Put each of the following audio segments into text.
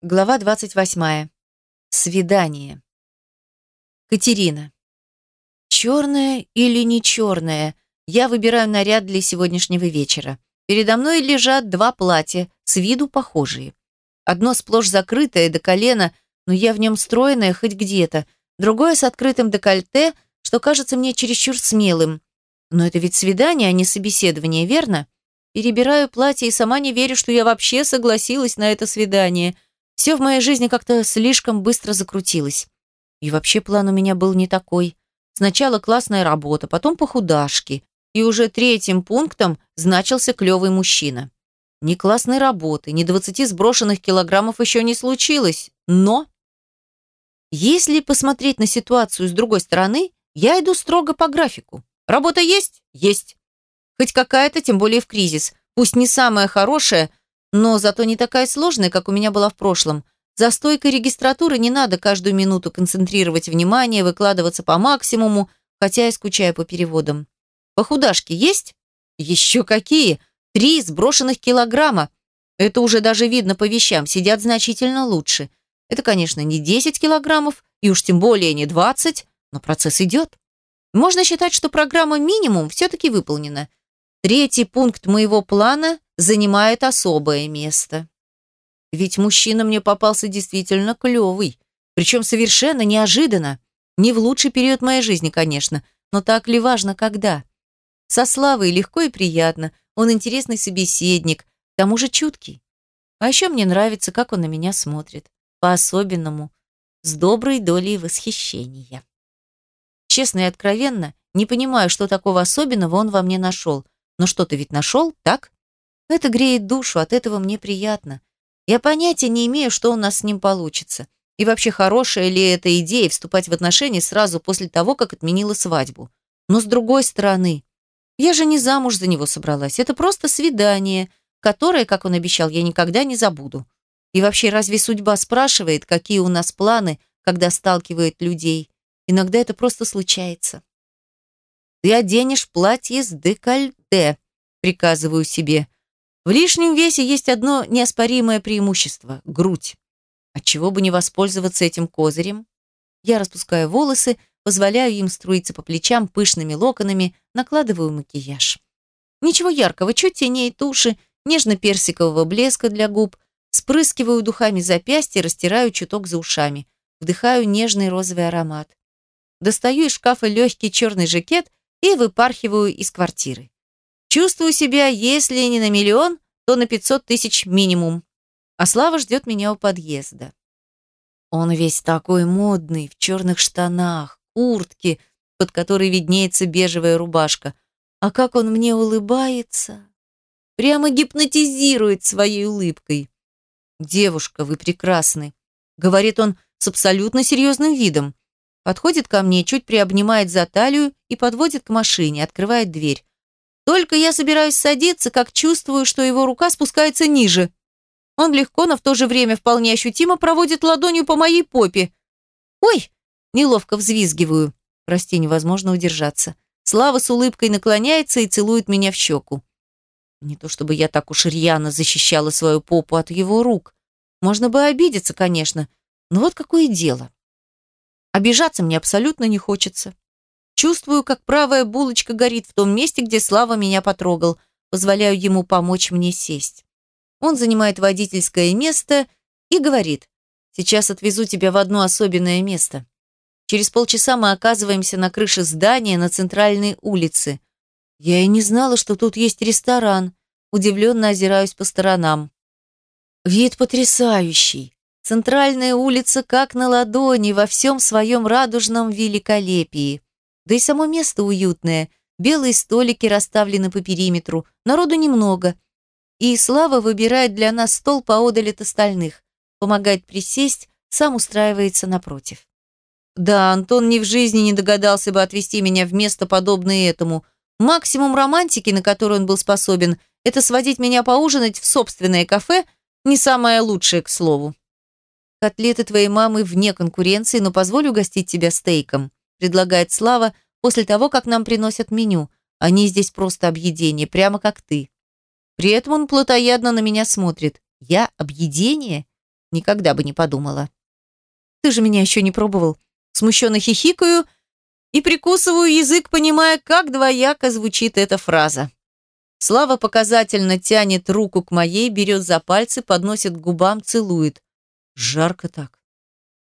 Глава 28. Свидание. Катерина. Черное или не черное? Я выбираю наряд для сегодняшнего вечера. Передо мной лежат два платья, с виду похожие. Одно сплошь закрытое до колена, но я в нем стройная хоть где-то. Другое с открытым декольте, что кажется мне чересчур смелым. Но это ведь свидание, а не собеседование, верно? Перебираю платье и сама не верю, что я вообще согласилась на это свидание – все в моей жизни как-то слишком быстро закрутилось. И вообще план у меня был не такой. Сначала классная работа, потом похудашки. И уже третьим пунктом значился клевый мужчина. Ни классной работы, ни 20 сброшенных килограммов еще не случилось. Но... Если посмотреть на ситуацию с другой стороны, я иду строго по графику. Работа есть? Есть. Хоть какая-то, тем более в кризис. Пусть не самая хорошая, но зато не такая сложная, как у меня была в прошлом. За стойкой регистратуры не надо каждую минуту концентрировать внимание, выкладываться по максимуму, хотя и скучаю по переводам. Похудашки есть? Еще какие? Три сброшенных килограмма. Это уже даже видно по вещам, сидят значительно лучше. Это, конечно, не 10 килограммов, и уж тем более не 20, но процесс идет. Можно считать, что программа минимум все-таки выполнена. Третий пункт моего плана занимает особое место. Ведь мужчина мне попался действительно клевый, причем совершенно неожиданно. Не в лучший период моей жизни, конечно, но так ли важно, когда? Со Славой легко и приятно, он интересный собеседник, к тому же чуткий. А еще мне нравится, как он на меня смотрит. По-особенному, с доброй долей восхищения. Честно и откровенно, не понимаю, что такого особенного он во мне нашел – но что-то ведь нашел, так? Это греет душу, от этого мне приятно. Я понятия не имею, что у нас с ним получится. И вообще, хорошая ли эта идея вступать в отношения сразу после того, как отменила свадьбу. Но с другой стороны, я же не замуж за него собралась. Это просто свидание, которое, как он обещал, я никогда не забуду. И вообще, разве судьба спрашивает, какие у нас планы, когда сталкивает людей? Иногда это просто случается. Ты оденешь платье с декольте, приказываю себе. В лишнем весе есть одно неоспоримое преимущество – грудь. Отчего бы не воспользоваться этим козырем? Я распускаю волосы, позволяю им струиться по плечам пышными локонами, накладываю макияж. Ничего яркого, чуть теней туши, нежно-персикового блеска для губ, спрыскиваю духами запястья, растираю чуток за ушами, вдыхаю нежный розовый аромат. Достаю из шкафа легкий черный жакет и выпархиваю из квартиры. Чувствую себя, если не на миллион, то на 500 тысяч минимум. А Слава ждет меня у подъезда. Он весь такой модный, в черных штанах, куртке, под которой виднеется бежевая рубашка. А как он мне улыбается! Прямо гипнотизирует своей улыбкой. «Девушка, вы прекрасны», — говорит он с абсолютно серьезным видом. Подходит ко мне, чуть приобнимает за талию и подводит к машине, открывает дверь. Только я собираюсь садиться, как чувствую, что его рука спускается ниже. Он легко, но в то же время вполне ощутимо проводит ладонью по моей попе. «Ой!» – неловко взвизгиваю. Прости, невозможно удержаться. Слава с улыбкой наклоняется и целует меня в щеку. Не то чтобы я так уж рьяно защищала свою попу от его рук. Можно бы обидеться, конечно, но вот какое дело. Обижаться мне абсолютно не хочется. Чувствую, как правая булочка горит в том месте, где Слава меня потрогал. Позволяю ему помочь мне сесть. Он занимает водительское место и говорит, «Сейчас отвезу тебя в одно особенное место». Через полчаса мы оказываемся на крыше здания на центральной улице. Я и не знала, что тут есть ресторан. Удивленно озираюсь по сторонам. Вид потрясающий. Центральная улица как на ладони во всем своем радужном великолепии. Да и само место уютное. Белые столики расставлены по периметру, народу немного. И Слава выбирает для нас стол поодаль от остальных. Помогает присесть, сам устраивается напротив. Да, Антон ни в жизни не догадался бы отвести меня в место, подобное этому. Максимум романтики, на который он был способен, это сводить меня поужинать в собственное кафе, не самое лучшее, к слову. Котлеты твоей мамы вне конкуренции, но позволю угостить тебя стейком», предлагает Слава после того, как нам приносят меню. Они здесь просто объедение, прямо как ты. При этом он плотоядно на меня смотрит. Я объедение? Никогда бы не подумала. Ты же меня еще не пробовал. Смущенно хихикаю и прикусываю язык, понимая, как двояко звучит эта фраза. Слава показательно тянет руку к моей, берет за пальцы, подносит к губам, целует. Жарко так.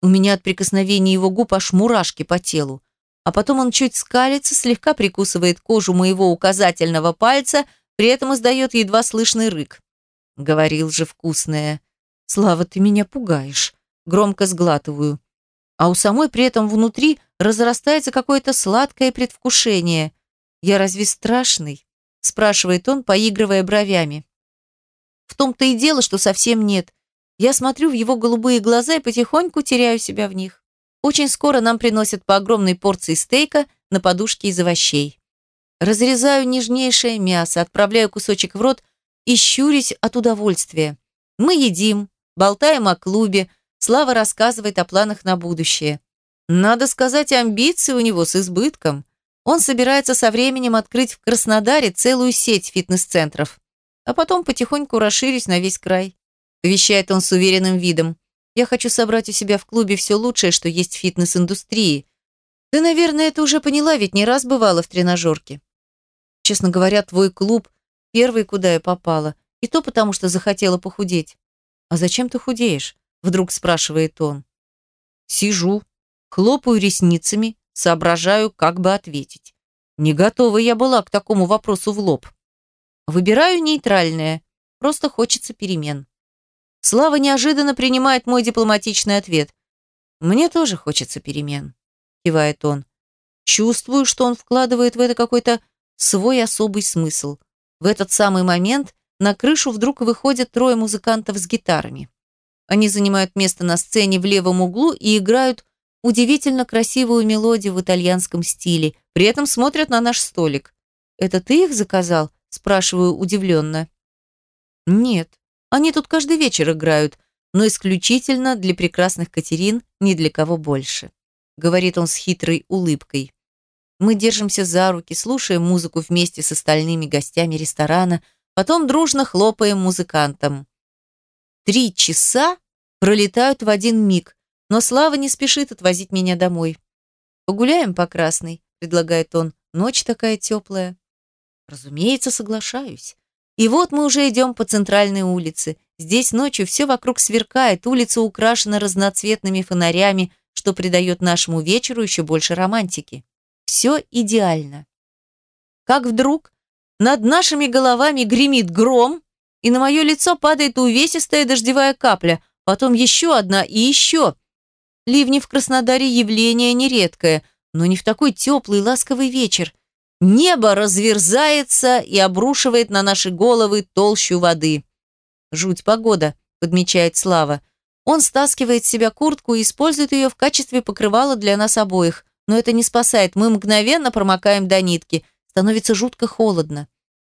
У меня от прикосновения его губ аж мурашки по телу. А потом он чуть скалится, слегка прикусывает кожу моего указательного пальца, при этом издает едва слышный рык. Говорил же вкусное. «Слава, ты меня пугаешь». Громко сглатываю. А у самой при этом внутри разрастается какое-то сладкое предвкушение. «Я разве страшный?» спрашивает он, поигрывая бровями. В том-то и дело, что совсем нет. Я смотрю в его голубые глаза и потихоньку теряю себя в них. Очень скоро нам приносят по огромной порции стейка на подушке из овощей. Разрезаю нежнейшее мясо, отправляю кусочек в рот и щурюсь от удовольствия. Мы едим, болтаем о клубе, Слава рассказывает о планах на будущее. Надо сказать, амбиции у него с избытком. Он собирается со временем открыть в Краснодаре целую сеть фитнес-центров, а потом потихоньку расширить на весь край. Вещает он с уверенным видом. Я хочу собрать у себя в клубе все лучшее, что есть в фитнес-индустрии. Ты, наверное, это уже поняла, ведь не раз бывала в тренажерке. Честно говоря, твой клуб – первый, куда я попала. И то потому, что захотела похудеть. А зачем ты худеешь? Вдруг спрашивает он. Сижу, хлопаю ресницами, Соображаю, как бы ответить. Не готова я была к такому вопросу в лоб. Выбираю нейтральное. Просто хочется перемен. Слава неожиданно принимает мой дипломатичный ответ. «Мне тоже хочется перемен», – кивает он. Чувствую, что он вкладывает в это какой-то свой особый смысл. В этот самый момент на крышу вдруг выходят трое музыкантов с гитарами. Они занимают место на сцене в левом углу и играют удивительно красивую мелодию в итальянском стиле, при этом смотрят на наш столик. «Это ты их заказал?» – спрашиваю удивленно. «Нет, они тут каждый вечер играют, но исключительно для прекрасных Катерин, ни для кого больше», – говорит он с хитрой улыбкой. Мы держимся за руки, слушаем музыку вместе с остальными гостями ресторана, потом дружно хлопаем музыкантам. Три часа пролетают в один миг, но Слава не спешит отвозить меня домой. «Погуляем по Красной», — предлагает он. «Ночь такая теплая». Разумеется, соглашаюсь. И вот мы уже идем по центральной улице. Здесь ночью все вокруг сверкает, улица украшена разноцветными фонарями, что придает нашему вечеру еще больше романтики. Все идеально. Как вдруг над нашими головами гремит гром, и на мое лицо падает увесистая дождевая капля, потом еще одна и еще. Ливни в Краснодаре явление нередкое, но не в такой теплый ласковый вечер. Небо разверзается и обрушивает на наши головы толщу воды. «Жуть погода», — подмечает Слава. Он стаскивает с себя куртку и использует ее в качестве покрывала для нас обоих. Но это не спасает, мы мгновенно промокаем до нитки. Становится жутко холодно.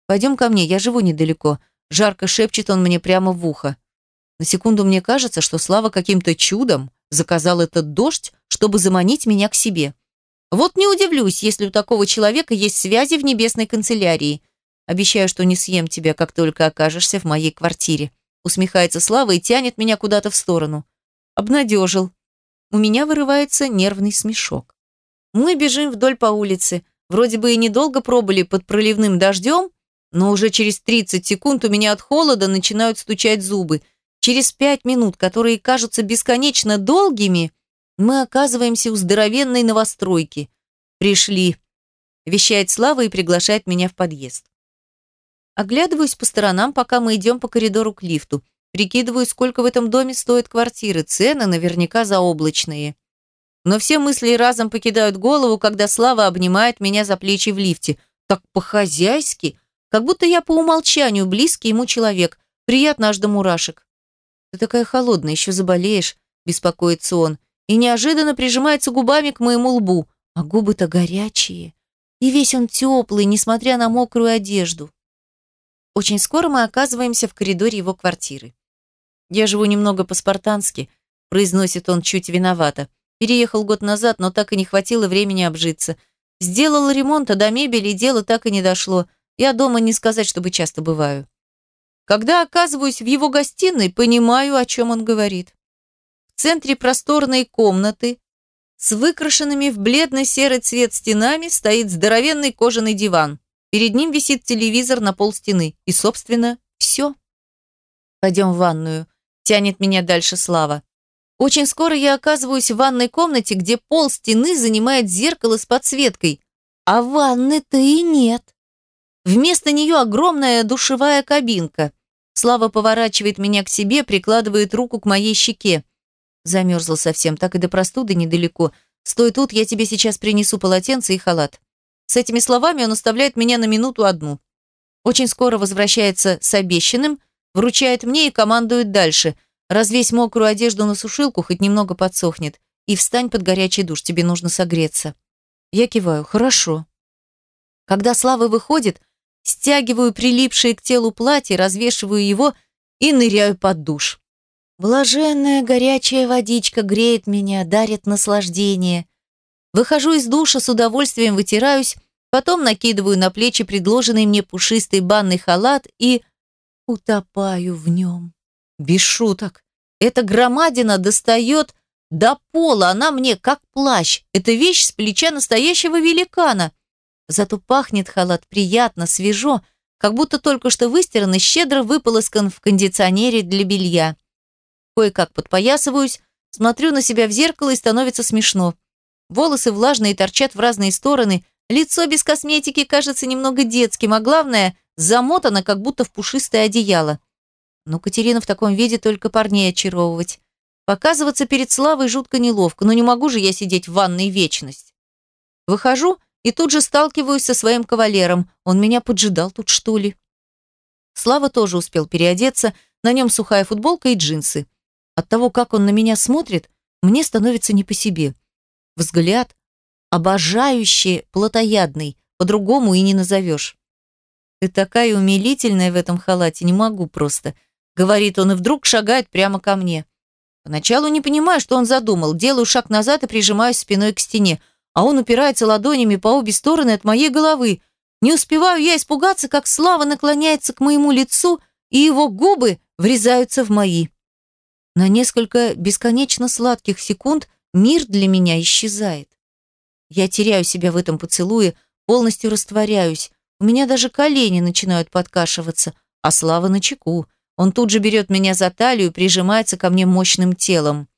«Пойдем ко мне, я живу недалеко». Жарко шепчет он мне прямо в ухо. На секунду мне кажется, что Слава каким-то чудом заказал этот дождь, чтобы заманить меня к себе. Вот не удивлюсь, если у такого человека есть связи в небесной канцелярии. Обещаю, что не съем тебя, как только окажешься в моей квартире. Усмехается Слава и тянет меня куда-то в сторону. Обнадежил. У меня вырывается нервный смешок. Мы бежим вдоль по улице. Вроде бы и недолго пробыли под проливным дождем, но уже через 30 секунд у меня от холода начинают стучать зубы – Через пять минут, которые кажутся бесконечно долгими, мы оказываемся у здоровенной новостройки. Пришли. Вещает Слава и приглашает меня в подъезд. Оглядываюсь по сторонам, пока мы идем по коридору к лифту. Прикидываю, сколько в этом доме стоят квартиры. Цены наверняка заоблачные. Но все мысли разом покидают голову, когда Слава обнимает меня за плечи в лифте. Так по-хозяйски, как будто я по умолчанию близкий ему человек. Приятно аж до мурашек. Ты такая холодная, еще заболеешь, беспокоится он, и неожиданно прижимается губами к моему лбу, а губы-то горячие. И весь он теплый, несмотря на мокрую одежду. Очень скоро мы оказываемся в коридоре его квартиры. Я живу немного по-спартански, произносит он чуть виновато. Переехал год назад, но так и не хватило времени обжиться. Сделал ремонт, а до мебели дело так и не дошло. Я дома не сказать, чтобы часто бываю. Когда оказываюсь в его гостиной, понимаю, о чем он говорит. В центре просторной комнаты с выкрашенными в бледно-серый цвет стенами стоит здоровенный кожаный диван. Перед ним висит телевизор на пол стены. И, собственно, все. Пойдем в ванную. Тянет меня дальше Слава. Очень скоро я оказываюсь в ванной комнате, где пол стены занимает зеркало с подсветкой. А ванны-то и нет. Вместо нее огромная душевая кабинка. Слава поворачивает меня к себе, прикладывает руку к моей щеке. Замерзла совсем, так и до простуды недалеко. Стой тут, я тебе сейчас принесу полотенце и халат. С этими словами он оставляет меня на минуту одну. Очень скоро возвращается с обещанным, вручает мне и командует дальше – Развесь мокрую одежду на сушилку, хоть немного подсохнет. И встань под горячий душ, тебе нужно согреться. Я киваю, хорошо. Когда Слава выходит, стягиваю прилипшее к телу платье, развешиваю его и ныряю под душ. Блаженная горячая водичка греет меня, дарит наслаждение. Выхожу из душа, с удовольствием вытираюсь, потом накидываю на плечи предложенный мне пушистый банный халат и утопаю в нем. Без шуток. Эта громадина достает до пола, она мне как плащ. Это вещь с плеча настоящего великана. Зато пахнет халат приятно, свежо, как будто только что выстиран и щедро выполоскан в кондиционере для белья. Кое-как подпоясываюсь, смотрю на себя в зеркало и становится смешно. Волосы влажные торчат в разные стороны, лицо без косметики кажется немного детским, а главное, замотано как будто в пушистое одеяло. Но Катерина в таком виде только парней очаровывать. Показываться перед Славой жутко неловко, но не могу же я сидеть в ванной вечность. Выхожу и тут же сталкиваюсь со своим кавалером. Он меня поджидал тут, что ли? Слава тоже успел переодеться, на нем сухая футболка и джинсы. От того, как он на меня смотрит, мне становится не по себе. Взгляд обожающий, плотоядный, по-другому и не назовешь. Ты такая умилительная в этом халате, не могу просто говорит он и вдруг шагает прямо ко мне. Поначалу не понимаю, что он задумал, делаю шаг назад и прижимаюсь спиной к стене, а он упирается ладонями по обе стороны от моей головы. Не успеваю я испугаться, как Слава наклоняется к моему лицу, и его губы врезаются в мои. На несколько бесконечно сладких секунд мир для меня исчезает. Я теряю себя в этом поцелуе, полностью растворяюсь. У меня даже колени начинают подкашиваться, а Слава на чеку. Он тут же берет меня за талию, прижимается ко мне мощным телом.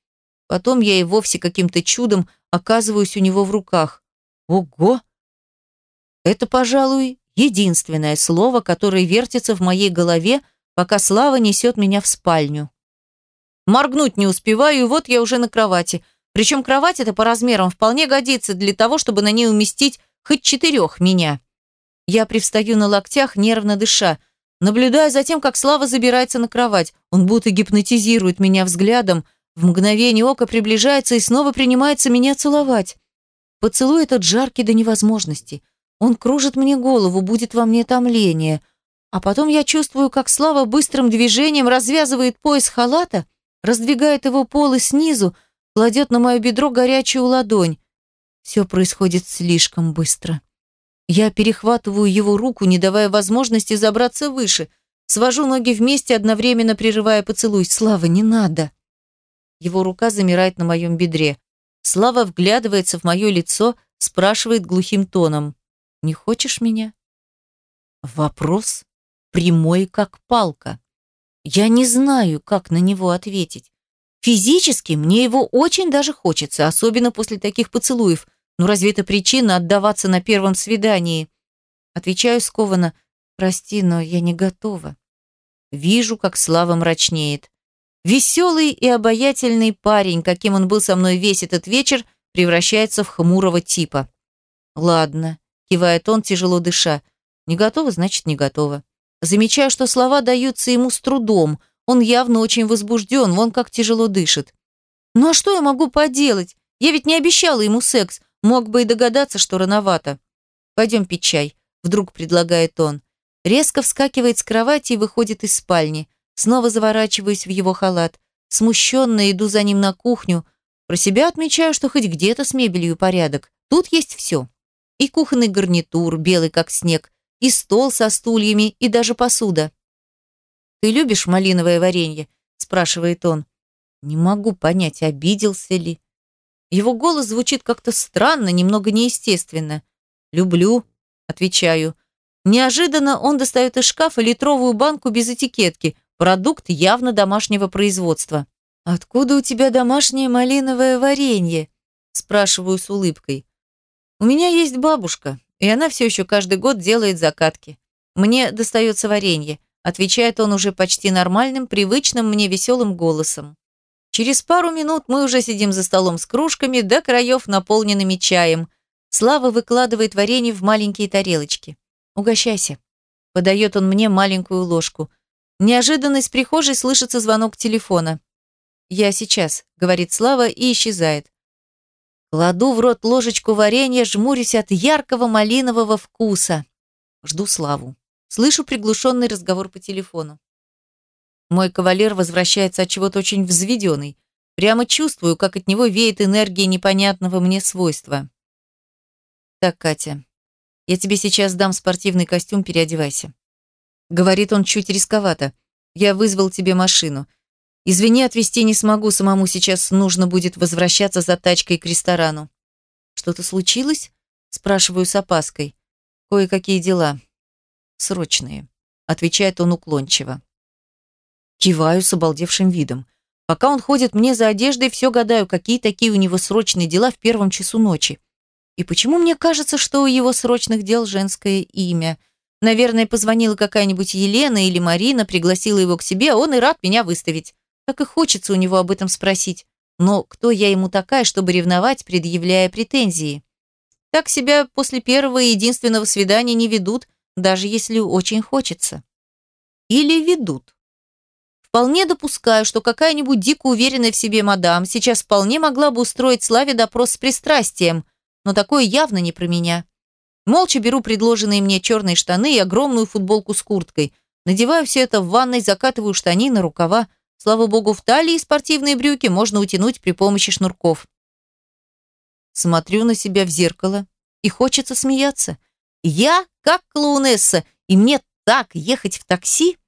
Потом я и вовсе каким-то чудом оказываюсь у него в руках. Ого! Это, пожалуй, единственное слово, которое вертится в моей голове, пока Слава несет меня в спальню. Моргнуть не успеваю, и вот я уже на кровати. Причем кровать эта по размерам вполне годится для того, чтобы на ней уместить хоть четырех меня. Я привстаю на локтях, нервно дыша. Наблюдая за тем, как Слава забирается на кровать, он будто гипнотизирует меня взглядом, в мгновение ока приближается и снова принимается меня целовать. Поцелуй этот жаркий до невозможности. Он кружит мне голову, будет во мне томление. А потом я чувствую, как Слава быстрым движением развязывает пояс халата, раздвигает его полы снизу, кладет на мое бедро горячую ладонь. Все происходит слишком быстро. Я перехватываю его руку, не давая возможности забраться выше. Свожу ноги вместе, одновременно прерывая поцелуй. «Слава, не надо!» Его рука замирает на моем бедре. Слава вглядывается в мое лицо, спрашивает глухим тоном. «Не хочешь меня?» Вопрос прямой, как палка. Я не знаю, как на него ответить. Физически мне его очень даже хочется, особенно после таких поцелуев – ну разве это причина отдаваться на первом свидании? Отвечаю скованно. Прости, но я не готова. Вижу, как Слава мрачнеет. Веселый и обаятельный парень, каким он был со мной весь этот вечер, превращается в хмурого типа. Ладно, кивает он, тяжело дыша. Не готова, значит, не готова. Замечаю, что слова даются ему с трудом. Он явно очень возбужден, вон как тяжело дышит. Ну а что я могу поделать? Я ведь не обещала ему секс. Мог бы и догадаться, что рановато. «Пойдем пить чай», — вдруг предлагает он. Резко вскакивает с кровати и выходит из спальни. Снова заворачиваюсь в его халат. Смущенно иду за ним на кухню. Про себя отмечаю, что хоть где-то с мебелью порядок. Тут есть все. И кухонный гарнитур, белый как снег, и стол со стульями, и даже посуда. «Ты любишь малиновое варенье?» – спрашивает он. Не могу понять, обиделся ли. Его голос звучит как-то странно, немного неестественно. «Люблю», — отвечаю. Неожиданно он достает из шкафа литровую банку без этикетки, продукт явно домашнего производства. «Откуда у тебя домашнее малиновое варенье?» – спрашиваю с улыбкой. «У меня есть бабушка, и она все еще каждый год делает закатки. Мне достается варенье», – отвечает он уже почти нормальным, привычным мне веселым голосом. Через пару минут мы уже сидим за столом с кружками до краев, наполненными чаем. Слава выкладывает варенье в маленькие тарелочки. «Угощайся». Подает он мне маленькую ложку. Неожиданно из прихожей слышится звонок телефона. «Я сейчас», — говорит Слава и исчезает. Кладу в рот ложечку варенья, жмурюсь от яркого малинового вкуса. Жду Славу. Слышу приглушенный разговор по телефону. Мой кавалер возвращается от чего-то очень взведенный. Прямо чувствую, как от него веет энергия непонятного мне свойства. Так, Катя, я тебе сейчас дам спортивный костюм, переодевайся. Говорит он чуть рисковато. Я вызвал тебе машину. Извини, отвезти не смогу, самому сейчас нужно будет возвращаться за тачкой к ресторану. Что-то случилось? Спрашиваю с опаской. Кое-какие дела. Срочные. Отвечает он уклончиво. Киваю с обалдевшим видом. Пока он ходит мне за одеждой, все гадаю, какие такие у него срочные дела в первом часу ночи. И почему мне кажется, что у его срочных дел женское имя? Наверное, позвонила какая-нибудь Елена или Марина, пригласила его к себе, а он и рад меня выставить. Так и хочется у него об этом спросить. Но кто я ему такая, чтобы ревновать, предъявляя претензии? Так себя после первого и единственного свидания не ведут, даже если очень хочется. Или ведут. Вполне допускаю, что какая-нибудь дико уверенная в себе мадам сейчас вполне могла бы устроить Славе допрос с пристрастием, но такое явно не про меня. Молча беру предложенные мне черные штаны и огромную футболку с курткой. Надеваю все это в ванной, закатываю штанины, рукава, Слава богу, в талии спортивные брюки можно утянуть при помощи шнурков. Смотрю на себя в зеркало, и хочется смеяться. Я как клоунесса, и мне так ехать в такси?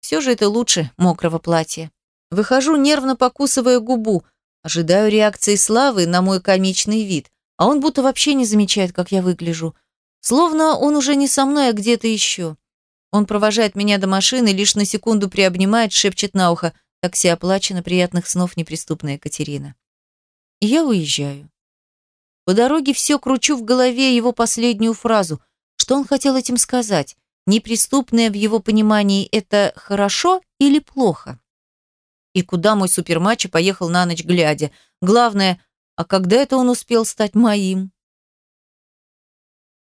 Все же это лучше мокрого платья. Выхожу, нервно покусывая губу, ожидаю реакции Славы на мой комичный вид, а он будто вообще не замечает, как я выгляжу. Словно он уже не со мной, а где-то еще. Он провожает меня до машины, лишь на секунду приобнимает, шепчет на ухо «Такси оплачено, приятных снов, неприступная Катерина». И я уезжаю. По дороге все кручу в голове его последнюю фразу. Что он хотел этим сказать? Неприступное в его понимании – это хорошо или плохо? И куда мой супермачо поехал на ночь глядя? Главное, а когда это он успел стать моим?